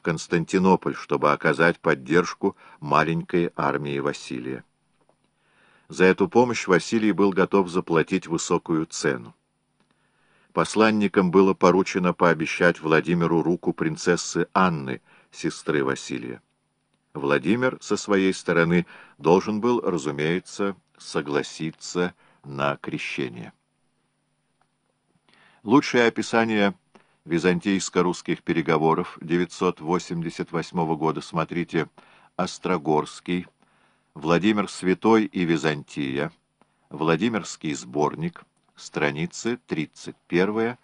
в Константинополь, чтобы оказать поддержку маленькой армии Василия. За эту помощь Василий был готов заплатить высокую цену. Посланникам было поручено пообещать Владимиру руку принцессы Анны, сестры Василия. Владимир со своей стороны должен был, разумеется, согласиться на крещение. Лучшее описание византийско-русских переговоров 988 года смотрите «Острогорский», «Владимир Святой и Византия», «Владимирский сборник», страницы 31-40.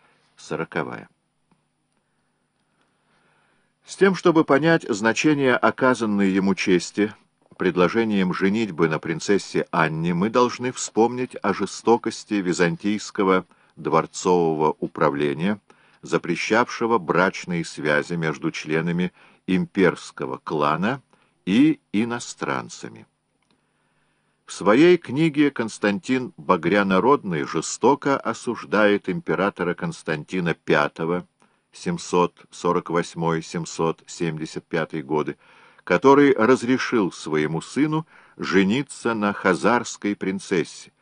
С тем, чтобы понять значение оказанной ему чести, предложением женитьбы на принцессе Анне, мы должны вспомнить о жестокости византийского дворцового управления, запрещавшего брачные связи между членами имперского клана и иностранцами. В своей книге Константин Багрянародный жестоко осуждает императора Константина V 748-775 годы, который разрешил своему сыну жениться на хазарской принцессе,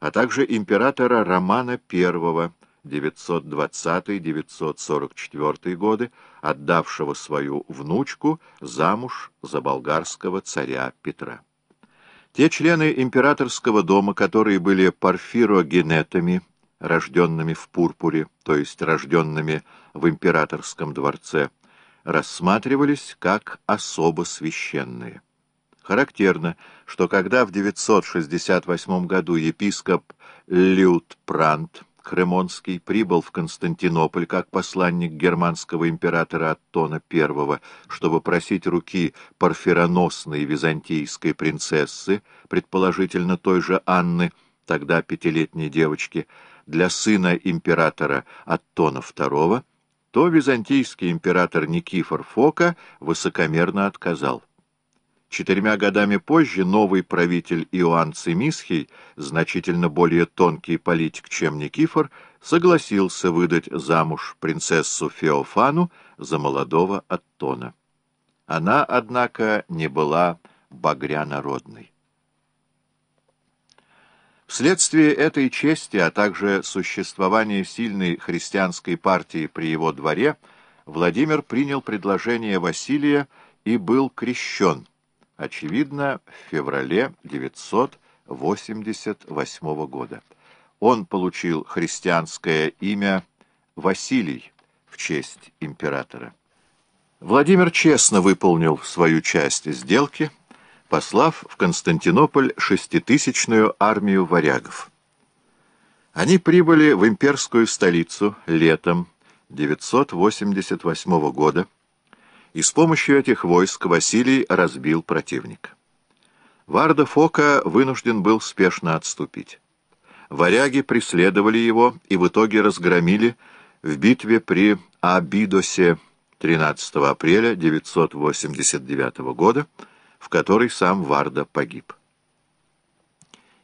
а также императора Романа I 920-944 годы, отдавшего свою внучку замуж за болгарского царя Петра. Те члены императорского дома, которые были парфирогенетами, рожденными в пурпуре, то есть рожденными в императорском дворце, рассматривались как особо священные. Характерно, что когда в 968 году епископ Лютпрант Кремонский прибыл в Константинополь как посланник германского императора Аттона I, чтобы просить руки парфироносной византийской принцессы, предположительно той же Анны, тогда пятилетней девочки, для сына императора Аттона II, то византийский император Никифор Фока высокомерно отказал. Четырьмя годами позже новый правитель Иоанн Цимисхий, значительно более тонкий политик, чем Никифор, согласился выдать замуж принцессу Феофану за молодого Аттона. Она, однако, не была багрянародной. Вследствие этой чести, а также существования сильной христианской партии при его дворе, Владимир принял предложение Василия и был крещен – очевидно, в феврале 988 года. Он получил христианское имя Василий в честь императора. Владимир честно выполнил свою часть сделки, послав в Константинополь шеститысячную армию варягов. Они прибыли в имперскую столицу летом 988 года, и с помощью этих войск Василий разбил противника. Варда Фока вынужден был спешно отступить. Варяги преследовали его и в итоге разгромили в битве при Абидосе 13 апреля 989 года, в которой сам Варда погиб.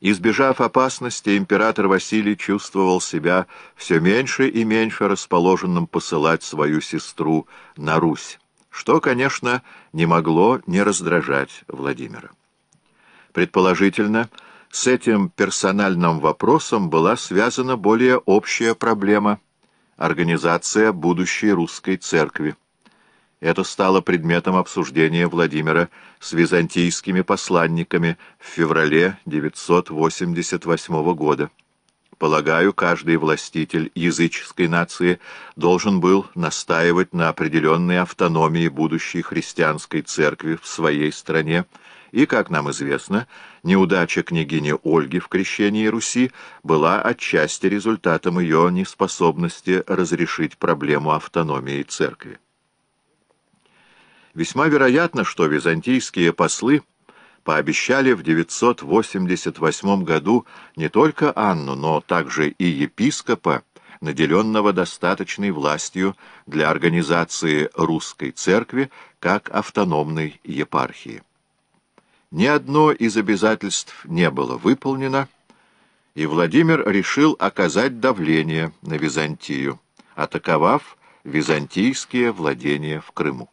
Избежав опасности, император Василий чувствовал себя все меньше и меньше расположенным посылать свою сестру на Русь что, конечно, не могло не раздражать Владимира. Предположительно, с этим персональным вопросом была связана более общая проблема – организация будущей русской церкви. Это стало предметом обсуждения Владимира с византийскими посланниками в феврале 988 года. Полагаю, каждый властитель языческой нации должен был настаивать на определенной автономии будущей христианской церкви в своей стране, и, как нам известно, неудача княгини Ольги в крещении Руси была отчасти результатом ее неспособности разрешить проблему автономии церкви. Весьма вероятно, что византийские послы – пообещали в 988 году не только Анну, но также и епископа, наделенного достаточной властью для организации русской церкви как автономной епархии. Ни одно из обязательств не было выполнено, и Владимир решил оказать давление на Византию, атаковав византийские владения в Крыму.